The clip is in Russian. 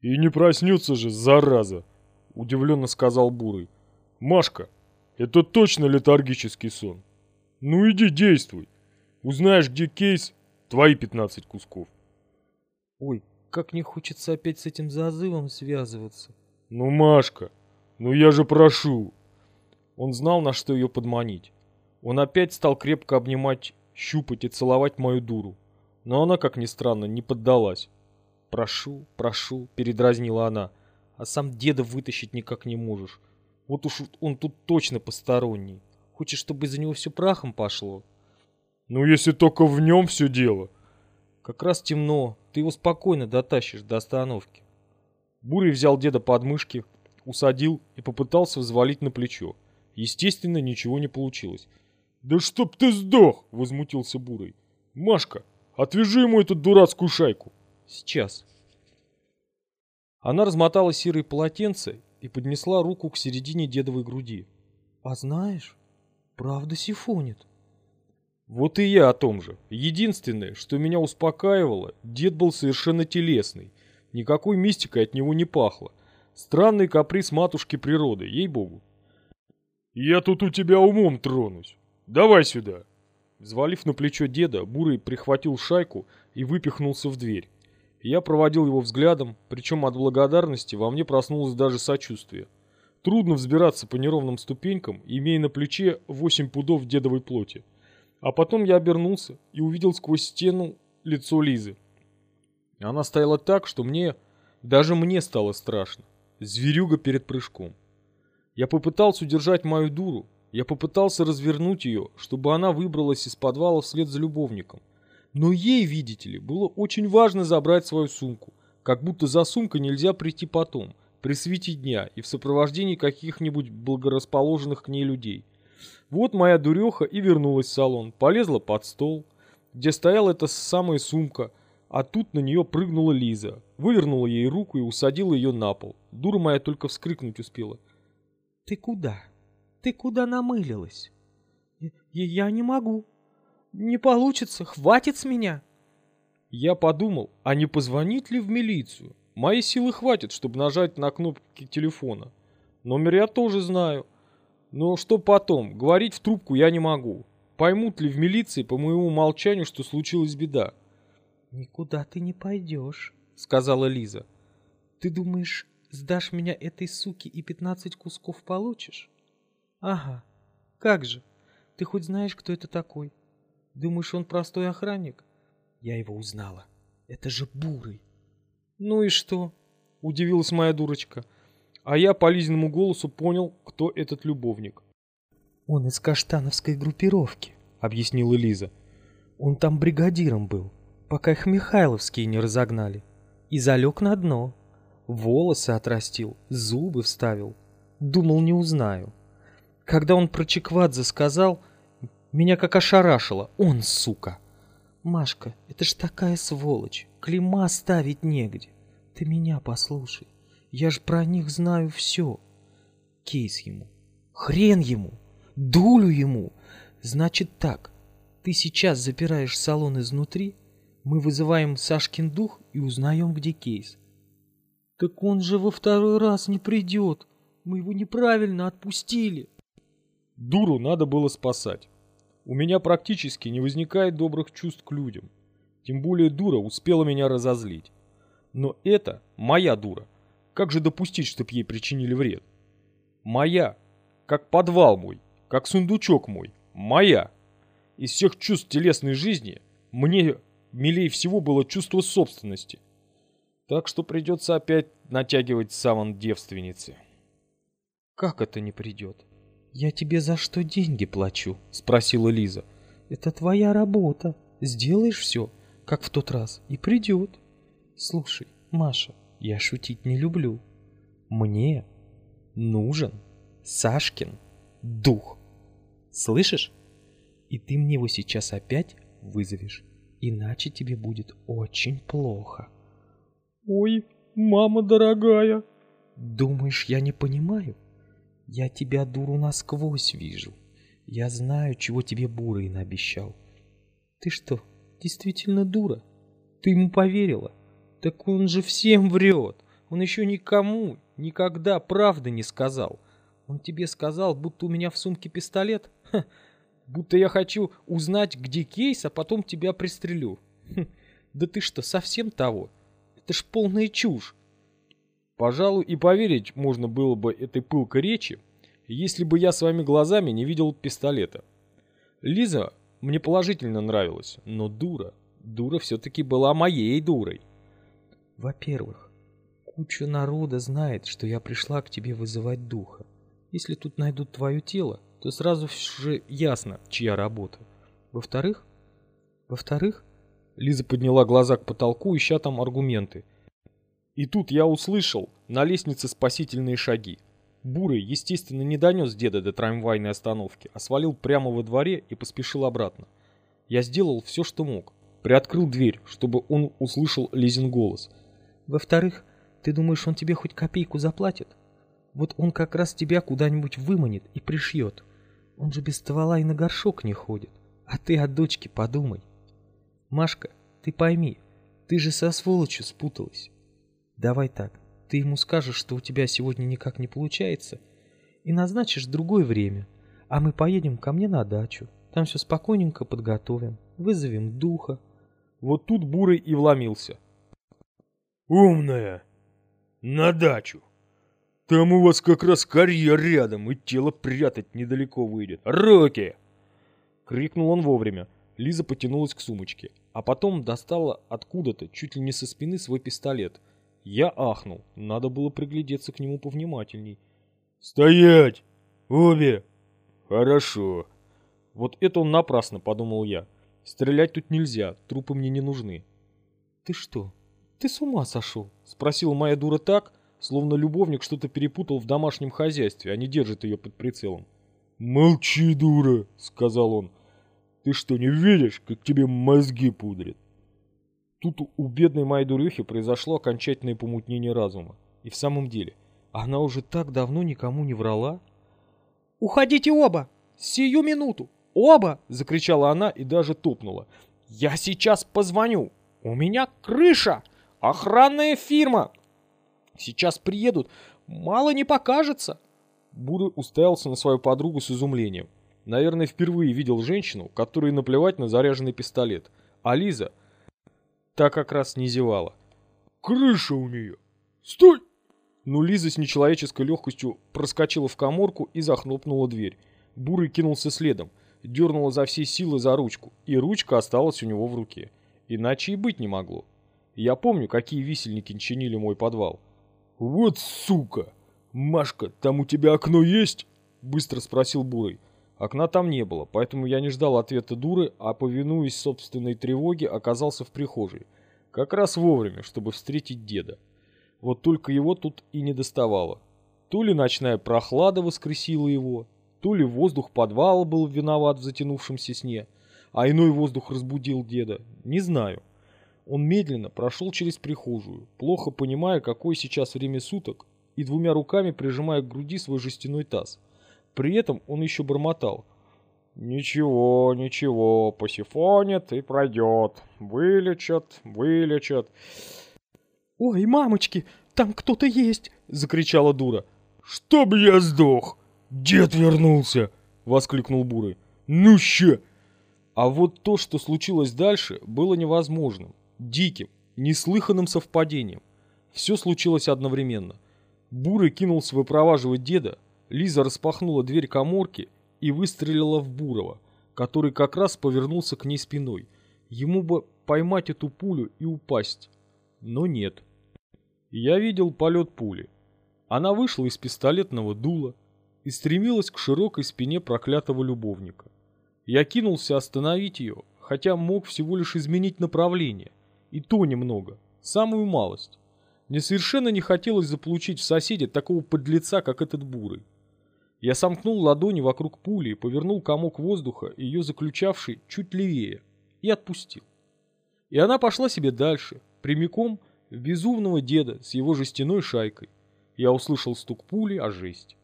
И не проснется же, зараза, удивленно сказал Бурый. Машка, это точно летаргический сон. Ну иди действуй. Узнаешь, где кейс, твои 15 кусков. Ой, как не хочется опять с этим зазывом связываться. Ну, Машка, ну я же прошу. Он знал, на что ее подманить. Он опять стал крепко обнимать, щупать и целовать мою дуру. Но она, как ни странно, не поддалась. «Прошу, прошу», — передразнила она, — «а сам деда вытащить никак не можешь. Вот уж он тут точно посторонний. Хочешь, чтобы из-за него все прахом пошло?» «Ну, если только в нем все дело». «Как раз темно, ты его спокойно дотащишь до остановки». Бурый взял деда под мышки, усадил и попытался взвалить на плечо. Естественно, ничего не получилось. «Да чтоб ты сдох!» — возмутился Бурый. «Машка, отвяжи ему эту дурацкую шайку!» Сейчас. Она размотала серые полотенце и поднесла руку к середине дедовой груди. А знаешь, правда сифонит. Вот и я о том же. Единственное, что меня успокаивало, дед был совершенно телесный. Никакой мистикой от него не пахло. Странный каприз матушки природы, ей-богу. «Я тут у тебя умом тронусь. Давай сюда!» Взвалив на плечо деда, Бурый прихватил шайку и выпихнулся в дверь. Я проводил его взглядом, причем от благодарности во мне проснулось даже сочувствие. Трудно взбираться по неровным ступенькам, имея на плече восемь пудов дедовой плоти. А потом я обернулся и увидел сквозь стену лицо Лизы. Она стояла так, что мне, даже мне стало страшно. Зверюга перед прыжком. Я попытался удержать мою дуру, я попытался развернуть ее, чтобы она выбралась из подвала вслед за любовником. Но ей, видите ли, было очень важно забрать свою сумку, как будто за сумкой нельзя прийти потом, при свете дня и в сопровождении каких-нибудь благорасположенных к ней людей. Вот моя дуреха и вернулась в салон, полезла под стол, где стояла эта самая сумка, а тут на нее прыгнула Лиза, вывернула ей руку и усадила ее на пол. Дура моя только вскрикнуть успела. «Ты куда? Ты куда намылилась?» «Я не могу», не получится, хватит с меня. Я подумал, а не позвонить ли в милицию? Моей силы хватит, чтобы нажать на кнопки телефона. Номер я тоже знаю. Но что потом? Говорить в трубку я не могу. Поймут ли в милиции по моему молчанию, что случилась беда? «Никуда ты не пойдешь», — сказала Лиза. «Ты думаешь, сдашь меня этой суке и пятнадцать кусков получишь?» «Ага. Как же? Ты хоть знаешь, кто это такой?» Думаешь, он простой охранник? Я его узнала. Это же Бурый. Ну и что? Удивилась моя дурочка. А я по Лизиному голосу понял, кто этот любовник. Он из каштановской группировки, объяснила Лиза. Он там бригадиром был, пока их Михайловские не разогнали. И залег на дно. Волосы отрастил, зубы вставил. Думал, не узнаю. Когда он про Чеквадзе сказал, меня как ошарашило. Он, сука. Машка, это ж такая сволочь. Клима ставить негде. Ты меня послушай. Я ж про них знаю все. Кейс ему. Хрен ему. Дулю ему. Значит так. Ты сейчас запираешь салон изнутри, мы вызываем Сашкин дух и узнаем, где кейс. Так он же во второй раз не придет. Мы его неправильно отпустили. Дуру надо было спасать. У меня практически не возникает добрых чувств к людям. Тем более дура успела меня разозлить. Но это моя дура. Как же допустить, чтоб ей причинили вред? Моя. Как подвал мой. Как сундучок мой. Моя. Из всех чувств телесной жизни мне милее всего было чувство собственности. Так что придется опять натягивать саван девственницы. Как это не придет? «Я тебе за что деньги плачу?» — спросила Лиза. «Это твоя работа. Сделаешь все, как в тот раз, и придет. Слушай, Маша, я шутить не люблю. Мне нужен Сашкин дух. Слышишь? И ты мне его сейчас опять вызовешь, иначе тебе будет очень плохо». «Ой, мама дорогая!» «Думаешь, я не понимаю?» Я тебя, дуру, насквозь вижу. Я знаю, чего тебе Бурый наобещал. Ты что, действительно дура? Ты ему поверила? Так он же всем врет. Он еще никому никогда правды не сказал. Он тебе сказал, будто у меня в сумке пистолет? Ха, будто я хочу узнать, где кейс, а потом тебя пристрелю. Хм, да ты что, совсем того? Это ж полная чушь. Пожалуй, и поверить можно было бы этой пылкой речи, если бы я своими глазами не видел пистолета. Лиза мне положительно нравилась, но дура, дура все-таки была моей дурой. Во-первых, куча народа знает, что я пришла к тебе вызывать духа. Если тут найдут твое тело, то сразу же ясно, чья работа. Во-вторых, во-вторых, Лиза подняла глаза к потолку, ища там аргументы. И тут я услышал на лестнице спасительные шаги. Бурый, естественно, не донес деда до трамвайной остановки, а свалил прямо во дворе и поспешил обратно. Я сделал все, что мог. Приоткрыл дверь, чтобы он услышал Лизин голос. Во-вторых, ты думаешь, он тебе хоть копейку заплатит? Вот он как раз тебя куда-нибудь выманит и пришьет. Он же без ствола и на горшок не ходит. А ты о дочке подумай. Машка, ты пойми, ты же со сволочью спуталась. Давай так, ты ему скажешь, что у тебя сегодня никак не получается, и назначишь другое время, а мы поедем ко мне на дачу. Там все спокойненько подготовим, вызовем духа. Вот тут Бурый и вломился. «Умная! На дачу! Там у вас как раз карьер рядом, и тело прятать недалеко выйдет. Руки!» Крикнул он вовремя. Лиза потянулась к сумочке, а потом достала откуда-то, чуть ли не со спины, свой пистолет. Я ахнул, надо было приглядеться к нему повнимательней. «Стоять! Обе!» «Хорошо!» Вот это он напрасно, подумал я. Стрелять тут нельзя, трупы мне не нужны. «Ты что, ты с ума сошел?» Спросила моя дура так, словно любовник что-то перепутал в домашнем хозяйстве, а не держит ее под прицелом. «Молчи, дура!» — сказал он. «Ты что, не видишь, как тебе мозги пудрят?» Тут у бедной моей дурехи произошло окончательное помутнение разума. И в самом деле, она уже так давно никому не врала. «Уходите оба! Сию минуту! Оба!» — закричала она и даже топнула. «Я сейчас позвоню! У меня крыша! Охранная фирма! Сейчас приедут, мало не покажется!» Бурый уставился на свою подругу с изумлением. Наверное, впервые видел женщину, которой наплевать на заряженный пистолет. А Лиза, Та как раз не зевала. «Крыша у нее! Стой!» Но Лиза с нечеловеческой легкостью проскочила в коморку и захлопнула дверь. Бурый кинулся следом, дернула за все силы за ручку, и ручка осталась у него в руке. Иначе и быть не могло. Я помню, какие висельники чинили мой подвал. «Вот сука! Машка, там у тебя окно есть?» Быстро спросил Бурый. Окна там не было, поэтому я не ждал ответа дуры, а, повинуясь собственной тревоге, оказался в прихожей. Как раз вовремя, чтобы встретить деда. Вот только его тут и не доставало. То ли ночная прохлада воскресила его, то ли воздух подвала был виноват в затянувшемся сне, а иной воздух разбудил деда, не знаю. Он медленно прошел через прихожую, плохо понимая, какое сейчас время суток, и двумя руками прижимая к груди свой жестяной таз – при этом он еще бормотал. «Ничего, ничего, посифонит и пройдет. Вылечат, вылечат». «Ой, мамочки, там кто-то есть!» — закричала дура. «Чтоб я сдох! Дед вернулся!» — воскликнул Бурый. «Ну ща!» А вот то, что случилось дальше, было невозможным, диким, неслыханным совпадением. Все случилось одновременно. Бурый кинулся выпроваживать деда, Лиза распахнула дверь коморки и выстрелила в Бурова, который как раз повернулся к ней спиной. Ему бы поймать эту пулю и упасть. Но нет. Я видел полет пули. Она вышла из пистолетного дула и стремилась к широкой спине проклятого любовника. Я кинулся остановить ее, хотя мог всего лишь изменить направление. И то немного, самую малость. Мне совершенно не хотелось заполучить в соседе такого подлеца, как этот бурый. Я сомкнул ладони вокруг пули повернул комок воздуха, ее заключавший чуть левее, и отпустил. И она пошла себе дальше, прямиком в безумного деда с его жестяной шайкой. Я услышал стук пули о жесть.